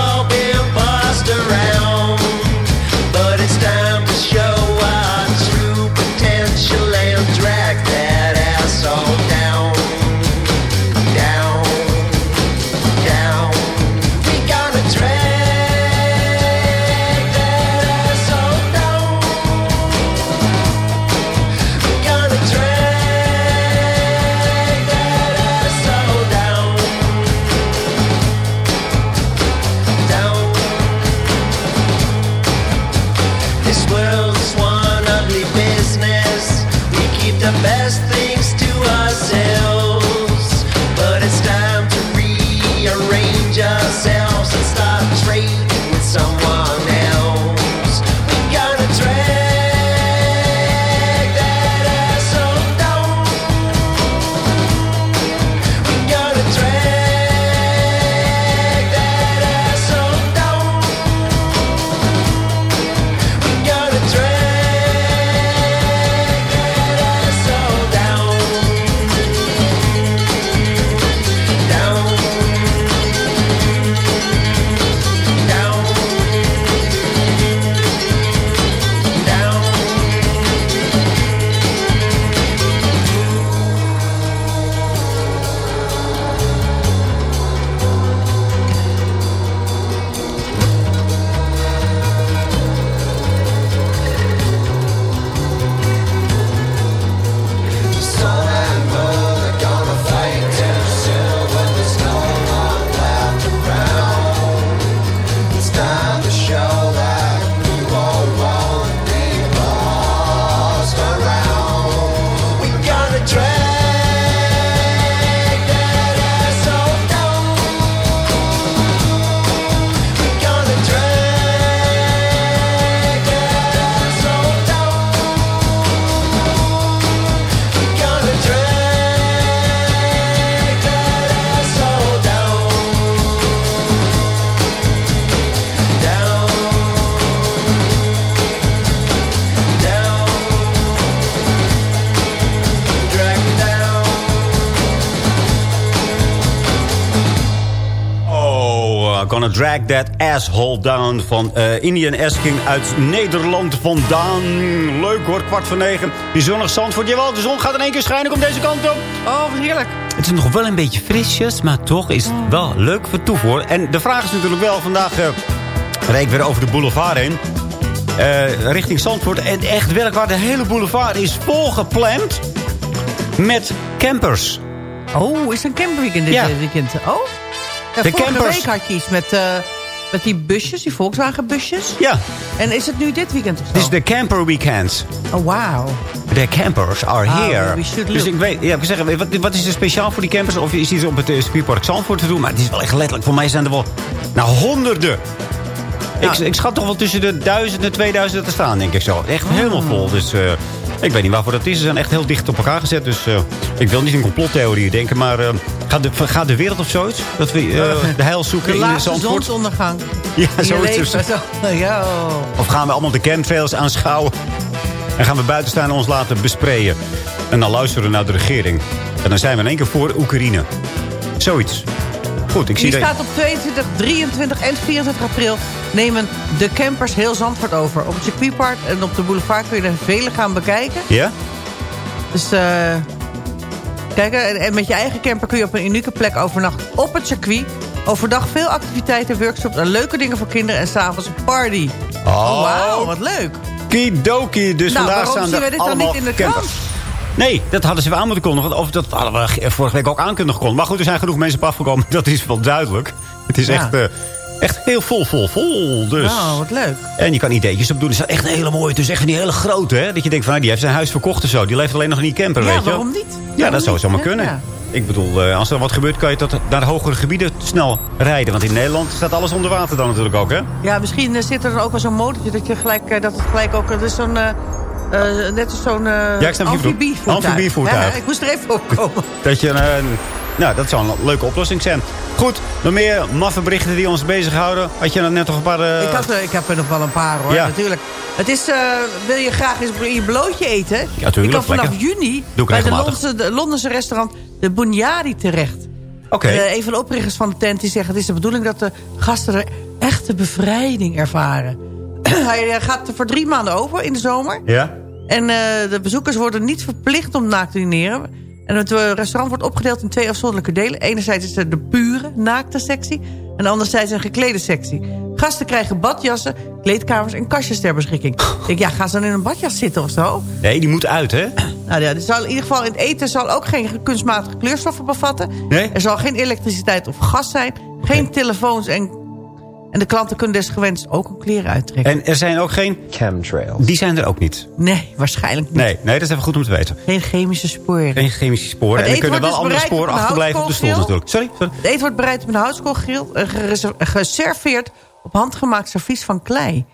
Gonna Drag That Asshole Down van eh, Indian Asking uit Nederland vandaan. Leuk hoor, kwart voor negen. Die zonnig Zandvoort. Jawel, de zon gaat in één keer schijnen. Komt deze kant op. Oh, heerlijk. Het is nog wel een beetje frisjes, maar toch is het wel leuk voor toevoer. En de vraag is natuurlijk wel, vandaag uh, reed ik weer over de boulevard heen. eh, richting Zandvoort. En echt werk waar de hele boulevard is volgepland met campers. Oh, is een camperweekend dit Ja. eh, weekend? Oh? De vorige campers. week had je iets met... eh, Met die busjes, die Volkswagen busjes. Ja. En is het nu dit weekend of zo? Dit is de camper weekend. Oh, wauw. De campers are Oh, here. we should dus ik weet, ja, ik zeggen, wat, wat is er speciaal voor die campers? Of is iets op het uh, Spierpark Zandvoort te doen? Maar het is wel echt letterlijk. Voor mij zijn er wel nou, honderden. Ik, ik schat toch wel tussen de duizend en 2000 te staan, denk ik zo. Echt helemaal vol. Dus eh, ik weet niet waarvoor dat is. Ze zijn echt heel dicht op elkaar gezet. Dus eh, ik wil niet in complottheorieën denken. Maar eh, gaat, de, gaat de wereld of zoiets? Dat we eh, de heil zoeken De in Zandvoort? zonsondergang. Ja, zoiets. Zo. Ja. Of gaan we allemaal de chemtrails aanschouwen? En gaan we buiten staan en ons laten besprayen? En dan luisteren naar de regering. En dan zijn we in één keer voor Oekraïne. Zoiets. Goed, ik zie Die dat... staat op 22, 23 en 24 april nemen de campers heel Zandvoort over. Op het circuitpark en op de boulevard kun je er vele gaan bekijken. Ja? Dus eh kijk, en, met je eigen camper kun je op een unieke plek overnachten op het circuit. Overdag veel activiteiten, workshops en leuke dingen voor kinderen en s'avonds een party. Oh. wauw, wat leuk. Kidoki, dus nou, vandaag staan er dit dan allemaal niet in de campers. Nee, dat hadden ze wel aan moeten kondigen. Of dat hadden we vorige week ook aan kunnen kondigen. Maar goed, er zijn genoeg mensen op afgekomen. Dat is wel duidelijk. Het is Ja. echt, eh, echt heel vol, vol, vol. Dus. Nou, wat leuk. En je kan ideetjes op doen. Het is echt een hele mooie. Is echt die hele grote. Hè? Dat je denkt van, nou, die heeft zijn huis verkocht of zo. Die leeft alleen nog in die camper, Ja, weet je waarom niet? Ja, Waarom dat zou niet, zomaar kunnen. Ja. Ik bedoel, eh, als er wat gebeurt, kan je tot naar hogere gebieden snel rijden. Want in Nederland staat alles onder water dan natuurlijk ook, hè? Ja, misschien eh, zit er dan ook wel zo'n motortje dat je gelijk, eh, dat het gelijk ook, dat is zo'n, eh, net als zo'n eh Ja, amfibievoertuig. Ja, ik moest er even op komen. Dat je, eh, nou, dat zou een leuke oplossing zijn. Goed, nog meer maffe berichten die ons bezighouden. Had je dan net nog een paar... eh, Ik, had, er- ik heb er nog wel een paar hoor, Ja. natuurlijk. Het is, eh, wil je graag eens je blootje eten? tuurlijk, Je kan vanaf lekker. juni ik bij de. Londense, de Londense restaurant de Bunyadi terecht. Oké. Eh, een van de oprichters van de tent die zegt... het is de bedoeling dat de gasten er echte bevrijding ervaren. Hij eh, gaat voor drie maanden over in de zomer. Ja? En eh, de bezoekers worden niet verplicht om naakt te dineren. En het eh, restaurant wordt opgedeeld in twee afzonderlijke delen. Enerzijds is er de pure naakte sectie. En anderzijds een geklede sectie. Gasten krijgen badjassen, kleedkamers en kastjes ter beschikking. Ik denk, ja, gaan ze dan in een badjas zitten of zo? Nee, die moet uit, hè? Nou ja, er zal in ieder geval in het eten zal ook geen kunstmatige kleurstoffen bevatten. Nee? Er zal geen elektriciteit of gas zijn. Geen telefoons en, en de klanten kunnen des gewenst ook hun kleren uittrekken. En er zijn ook geen... Chemtrails. Die zijn er ook niet. Nee, waarschijnlijk niet. Nee, nee, dat is even goed om te weten. Geen chemische sporen. Geen chemische sporen. Het En er kunnen wel dus andere sporen achterblijven op de stoel natuurlijk. Sorry? sorry. Het eten wordt bereid op een houtskoolgrill. eh, Geserveerd op handgemaakt servies van klei.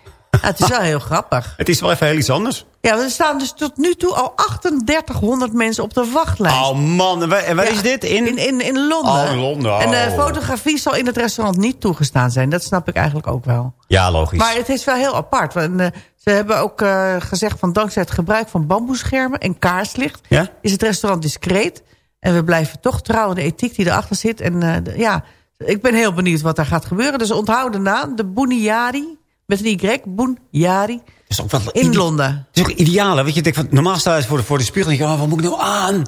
Ja, het is wel heel grappig. Het is wel even heel iets anders. Ja, er staan dus tot nu toe al 3800 mensen op de wachtlijst. Oh man, en waar, en waar Ja, is dit? In... In, in, in Londen. Oh, in Londen, oh. En de fotografie zal in het restaurant niet toegestaan zijn. Dat snap ik eigenlijk ook wel. Ja, logisch. Maar het is wel heel apart. Want, eh, ze hebben ook eh, gezegd van dankzij het gebruik van bamboeschermen en kaarslicht... Ja? is het restaurant discreet. En we blijven toch trouw aan de ethiek die erachter zit. En eh, ja, ik ben heel benieuwd wat daar gaat gebeuren. Dus onthoud de naam, de Boeniari. Met een Y, is ook wel In Londen. Het is ook ideaal, hè? Want je denkt, van, normaal sta je voor de, voor de spiegel en denk je, oh, wat moet ik nou aan?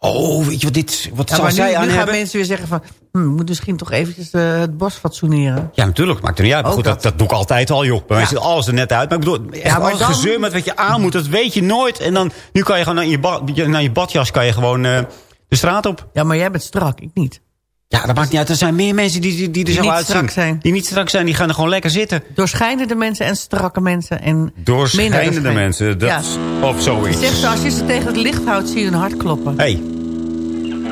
Oh, weet je wat dit, wat Ja, zou maar nu, zij nu aan gaan hebben? mensen weer zeggen van... Hm, moet misschien toch eventjes eh, het bos fatsoeneren. Ja, natuurlijk, maakt er niet uit. Maar Ook goed, dat, dat doe ik altijd al, joh. Bij mij Ja. ziet alles er net uit. Maar ik bedoel, echt maar dan- gezeur met wat je aan moet, dat weet je nooit. En dan, nu kan je gewoon naar je, ba- je- naar je badjas kan je gewoon eh, de straat op. Ja, maar jij bent strak, ik niet. Ja, dat maakt niet uit. Er zijn meer mensen die, die, die er Die zo niet uitzien. strak zijn. Die niet strak zijn, die gaan er gewoon lekker zitten. Doorschijnende mensen en strakke mensen. En Doorschijnende doorschijnende. mensen, dat Ja. is- of zoiets. Zeg zo, als je ze tegen het licht houdt, zie je hun hart kloppen. hey,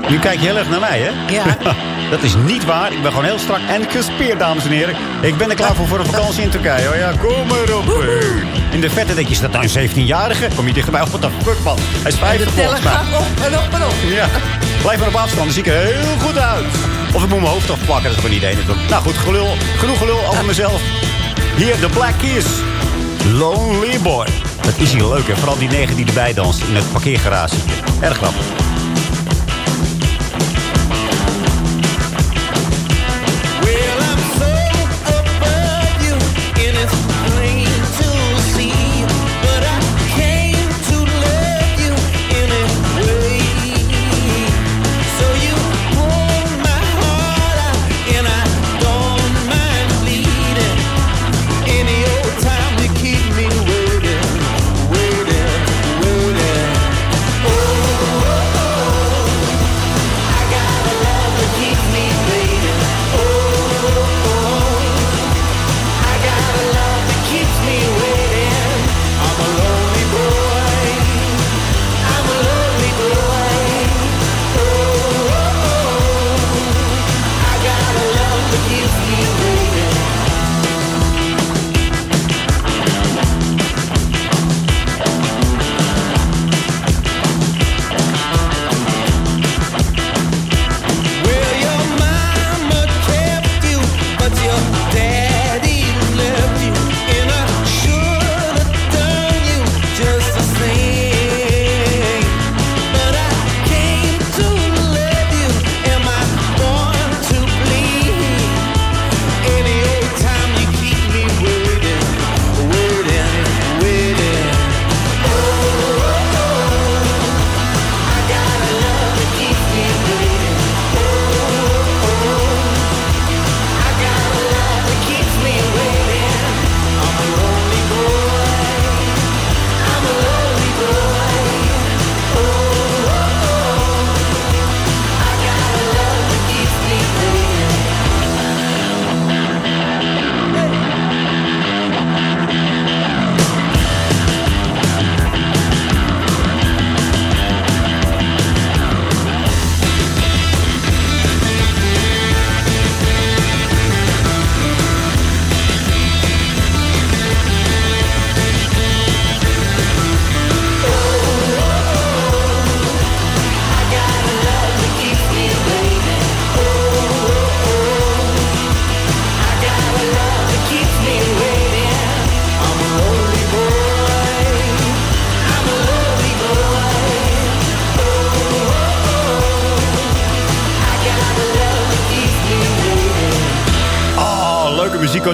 nu kijk je heel erg naar mij, hè? Ja. dat is niet waar. Ik ben gewoon heel strak en gespeerd, dames en heren. Ik ben er klaar voor voor een vakantie in Turkije. Oh ja, kom maar op. In de vette denk je, is dat nou een 17-jarige? Kom je dichterbij? What the fuck, man? Hij is En 50 de teller volgens mij. op en op en op. Ja. Blijf maar op afstand, dan zie ik er heel goed uit. Of ik moet mijn hoofd afpakken, dat is gewoon niet één. Nou goed, gelul, genoeg gelul over mezelf. Hier, de Black Keys. Lonely Boy. Dat is hier leuk, hè? Vooral die negen die erbij dansen in het parkeergarage. Erg grappig.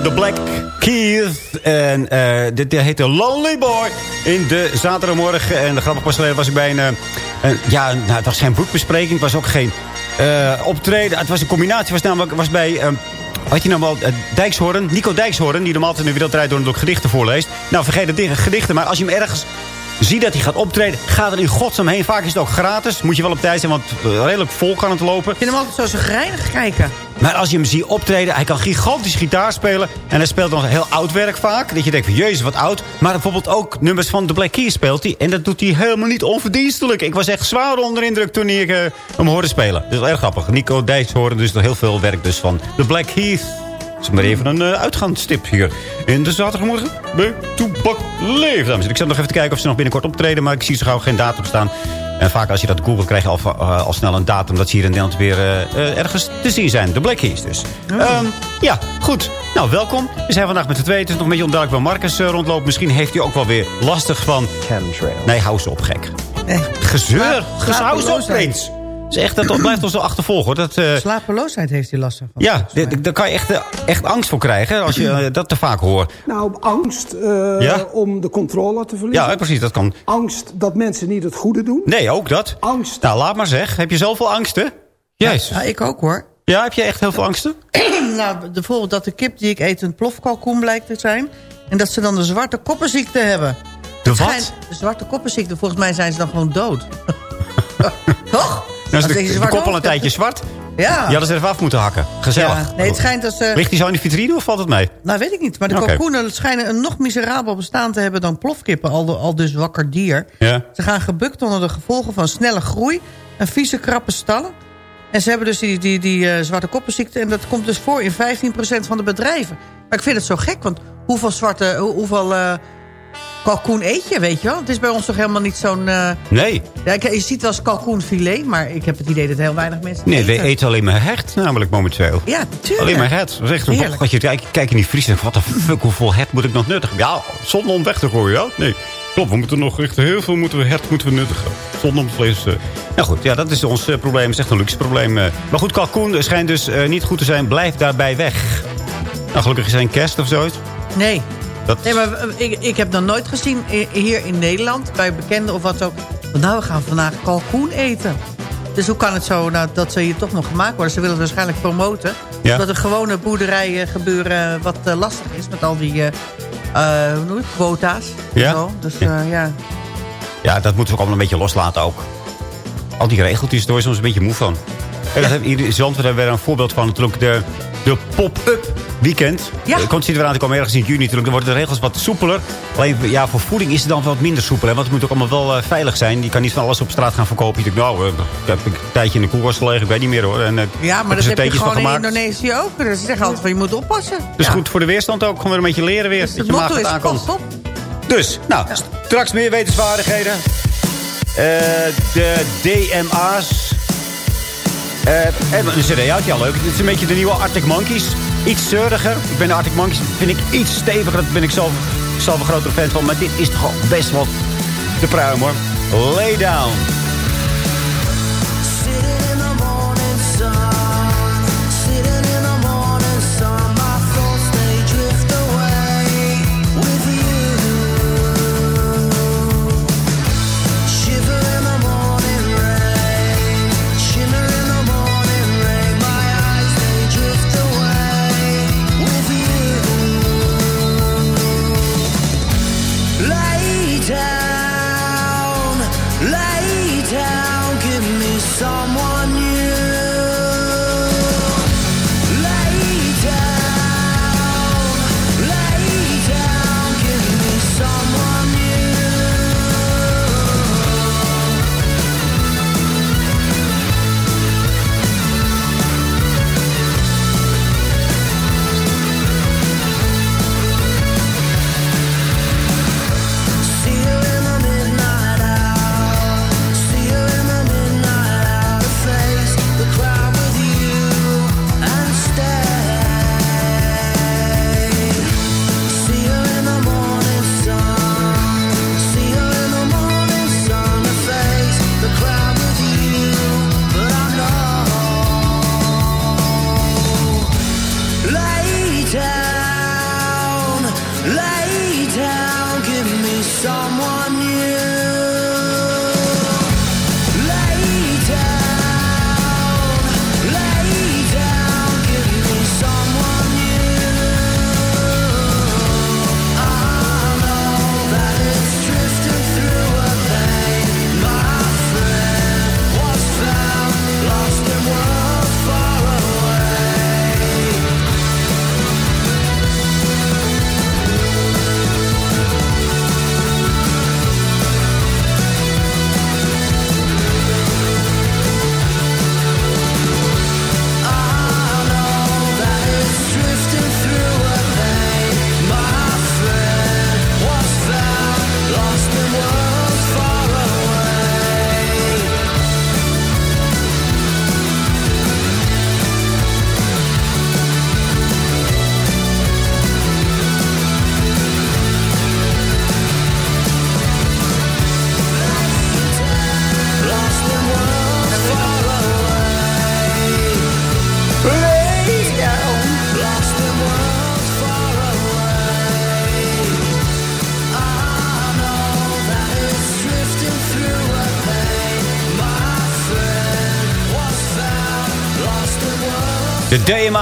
The Black Keys. En eh, dit heette Lonely Boy in de zaterdagmorgen. En de grappig was was ik bij een... eh, ja, nou, het was geen boekbespreking. Het was ook geen eh, optreden. Het was een combinatie. Het was namelijk was bij... eh, had je nou wel Dijkshoorn, Nico Dijkshoorn... die normaal in de wereldrijd door ook gedichten voorleest. Nou, vergeet de di- gedichten. Maar als je hem ergens ziet dat hij gaat optreden... ga er in godsnaam heen. Vaak is het ook gratis. Moet je wel op tijd zijn, want redelijk vol kan het lopen. Vind hem altijd zo zagrijnig kijken. Maar als je hem ziet optreden, hij kan gigantisch gitaar spelen. En hij speelt nog heel oud werk vaak. Dat je denkt van, jezus, wat oud. Maar bijvoorbeeld ook nummers van The Black Keys speelt hij. En dat doet hij helemaal niet onverdienstelijk. Ik was echt zwaar onder indruk toen ik eh, hem hoorde spelen. Dat is wel erg grappig. Nico Dijks horen dus nog heel veel werk dus van The Black Keys. Is maar even een uh, uitgaanstip hier. In de zaterdagmorgen bij Toepak Leef. dames. Ik zat nog even te kijken of ze nog binnenkort optreden. Maar ik zie zo gauw geen datum staan. En vaak als je dat googelt, krijg je al, eh, al snel een datum... dat ze hier in Nederland weer eh, eh, ergens te zien zijn. De Black Keys dus. Ehm, ja, goed. Nou, welkom. We zijn vandaag met de twee. Het is nog een beetje onduidelijk waar Marcus eh, rondloopt. Misschien heeft hij ook wel weer lastig van... Chemtrails. Nee, hou ze op, gek. Gezeur. Ges- Hou ze op, Prins. Het is echt, dat blijft ons zo achtervolgen. Hoor. Dat, eh, Slapeloosheid heeft hij last van. ja, daar kan je echt, eh, echt angst voor krijgen... als je eh, dat te vaak hoort. Nou, angst eh, Ja? om de controle te verliezen. Ja, precies, dat kan. Angst dat mensen niet het goede doen. Nee, ook dat. Angst. Nou, laat maar zeg. Heb je zoveel angsten? Jezus. Ja, ik ook hoor. Ja, heb je echt heel veel angsten? nou, bijvoorbeeld dat de kip die ik eet een plofkalkoen blijkt te zijn. En dat ze dan de zwarte koppenziekte hebben. De wat? De zwarte koppenziekte. Volgens mij zijn ze dan gewoon dood. Als is je de, de een tijdje zwart. Ja. Je hadden ze er even af moeten hakken. Gezellig. Ja. Nee, het schijnt dat ze... Ligt die zo in de vitrine of valt het mee? Nou, weet ik niet. Maar de Oké. kalkoenen schijnen een nog miserabel bestaan te hebben dan plofkippen. Al, al dus wakker dier. Ja. Ze gaan gebukt onder de gevolgen van snelle groei en vieze krappe stallen. En ze hebben dus die, die, die eh, zwarte koppenziekte. En dat komt dus voor in 15% van de bedrijven. Maar ik vind het zo gek, want hoeveel zwarte... hoe- hoeveel eh, kalkoen eet je, weet je wel? Het is bij ons toch helemaal niet zo'n... eh, Nee. ja, ik- je ziet wel eens kalkoenfilet, maar ik heb het idee dat heel weinig mensen Nee, eten. we eten alleen maar hert namelijk momenteel. Ja, natuurlijk. Alleen maar het. Dat is echt een wat je kijk, kijk in die vries en wat de fuck, hoeveel hert moet ik nog nuttigen? Ja, zonder om weg te gooien, ja? Nee. Klopt, we moeten nog echt heel veel moeten we, hert moeten we nuttigen. Zonder om het vlees... eh. Nou goed, ja, dat is ons eh, probleem. Dat is echt een luxe probleem. eh. Maar goed, kalkoen schijnt dus niet goed te zijn. Blijf daarbij weg. Nou, gelukkig is geen kerst of zoiets. Nee. Dat... Nee, maar eh, ik, ik heb nog nooit gezien hier in Nederland... bij bekenden of wat ook... nou, we gaan vandaag kalkoen eten. Dus hoe kan het zo nou, dat ze hier toch nog gemaakt worden? Ze willen het waarschijnlijk promoten. Ja. Omdat een gewone boerderij eh, gebeuren wat eh, lastig is... met al die eh, eh, hoe noem het? quota's. Ja. zo. Dus Ja. eh, ja. Ja, dat moeten we ook allemaal een beetje loslaten ook. Al die regeltjes, daar je soms een beetje moe van. En dat hebben, in Zandvoort hebben we er een voorbeeld van. Natuurlijk de, de pop-up weekend. Ja. Komt zit weer aan te komen ergens in juni. Natuurlijk. Dan worden de regels wat soepeler. Alleen ja, voor voeding is het dan wat minder soepel. Hè? Want het moet ook allemaal wel eh, veilig zijn. Je kan niet van alles op straat gaan verkopen. Je denkt, nou, ik heb een tijdje in de koelkast gelegen. Ik weet niet meer hoor. En, eh, ja, maar dat heb je gewoon in. Indonesië ook. Dus ze zeggen altijd van, je moet oppassen. Dus Ja. goed voor de weerstand ook. Gewoon weer een beetje leren weer. Dus dat het je motto is, pas op. Dus, nou, straks meer wetenswaardigheden. De DMA's. Eh en een cd had je al leuk. Dit is een beetje de nieuwe Arctic Monkeys. Iets zeuriger. Ik ben de Arctic Monkeys, vind ik iets steviger. Daar ben ik zelf, zelf een grotere fan van. Maar dit is toch best wel de pruim hoor. Lay down.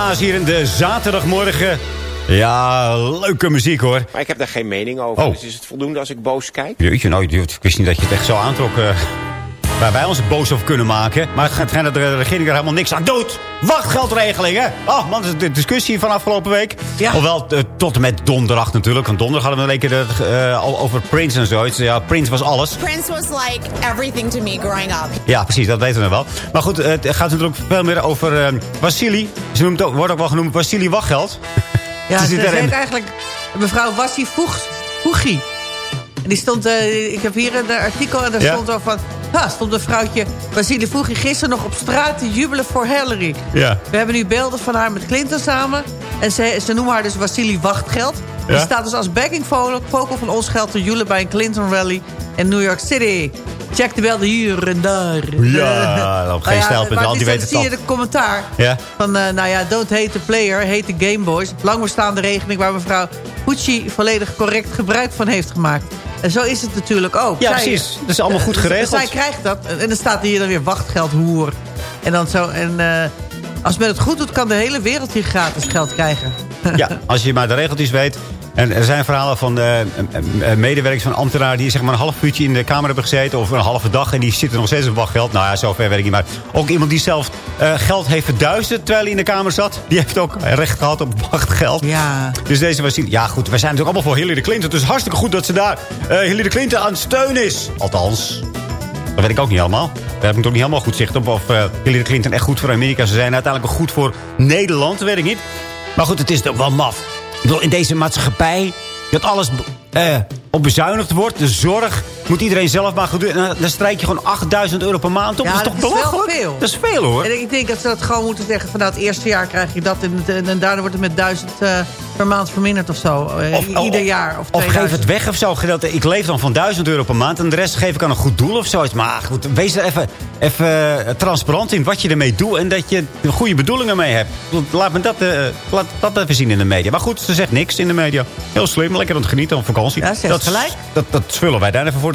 DMA's hier in de zaterdagmorgen. Ja, leuke muziek hoor. Maar ik heb daar geen mening over. Oh. Dus is het voldoende als ik boos kijk? Jeetje, nou, ik wist niet dat je het echt zo aantrok. Waar wij ons boos over kunnen maken. Maar het gaat schijnt dat de regering er helemaal niks aan doet. Wachtgeldregelingen. Oh man, dat is de discussie van afgelopen week. Hoewel, eh, tot en met donderdag natuurlijk. Want donderdag hadden we een keer eh, al over Prince en zoiets. Ja, Prince was alles. Prince was like everything to me growing up. Ja, precies, dat weten we wel. Maar goed, eh, het gaat natuurlijk veel meer over eh Vasili. Ze noemt ook, wordt ook wel genoemd Vasili Wachtgeld. Ja, Ze heet erin. eigenlijk mevrouw Wassi Fugi. En die stond, eh, ik heb hier een artikel en daar Ja. stond al van... Ha, stond een vrouwtje Vasili Fugi gisteren nog op straat te jubelen voor Hillary. Ja. We hebben nu beelden van haar met Clinton samen. En ze, ze noemen haar dus Vasili Wachtgeld. Die staat dus als backing vocal van ons geld te jubelen bij een Clinton rally in New York City. Check de beelden hier en daar. Ja, op geen Nou stijl.nl, maar die dan weet het zie je al. de commentaar. Ja. Van, eh, nou ja, don't hate the player, hate the Game Boys. Lang bestaande regeling waar mevrouw Pucci volledig correct gebruik van heeft gemaakt. En zo is het natuurlijk ook. Ja, precies. Dat is allemaal goed eh, geregeld. Zij krijgt dat. En dan staat hier dan weer wachtgeld, hoer. En dan zo. En eh, als men het goed doet, kan de hele wereld hier gratis geld krijgen. Ja, als je maar de regeltjes weet. En er zijn verhalen van eh, eh, eh, medewerkers van ambtenaren... die zeg maar een half uurtje in de kamer hebben gezeten... of een halve dag en die zitten nog steeds op wachtgeld. Nou ja, zover weet ik niet. Maar ook iemand die zelf geld heeft verduisterd... terwijl hij in de kamer zat... die heeft ook recht gehad op wachtgeld. Ja. Dus deze was... Ja goed, we zijn natuurlijk allemaal voor Hillary Clinton. Dus hartstikke goed dat ze daar eh, Hillary Clinton aan steun is. Althans, dat weet ik ook niet allemaal. Daar heb ik ook niet helemaal goed zicht op. Of Hillary Clinton echt goed voor Amerika zou zijn. Uiteindelijk ook goed voor Nederland, dat weet ik niet. Maar goed, het is toch wel maf. In deze maatschappij... dat alles eh, op bezuinigd wordt. De zorg moet iedereen zelf maar goed doen. Dan, strijk je gewoon 8000 euro per maand op. Ja, dat is toch wel belachelijk? veel. Dat is veel hoor. En ik denk dat ze dat gewoon moeten zeggen. Van nou, het eerste jaar krijg je dat. En, en, en daarna wordt het met 1000 eh, per maand verminderd of zo. eh, Of- ieder jaar. Of, Of geef 2000. het weg of zo. Ik leef dan van 1000 euro per maand. En de rest geef ik aan een goed doel of zoiets. Maar goed, wees er even, even eh, transparant in wat je ermee doet. En dat je goede bedoelingen mee hebt. Laat me dat, laat dat even zien in de media. Maar goed, ze zegt niks in de media. Heel slim, lekker aan het genieten van vakantie. Ja, dat, gelijk. Dat, dat vullen wij daar even voor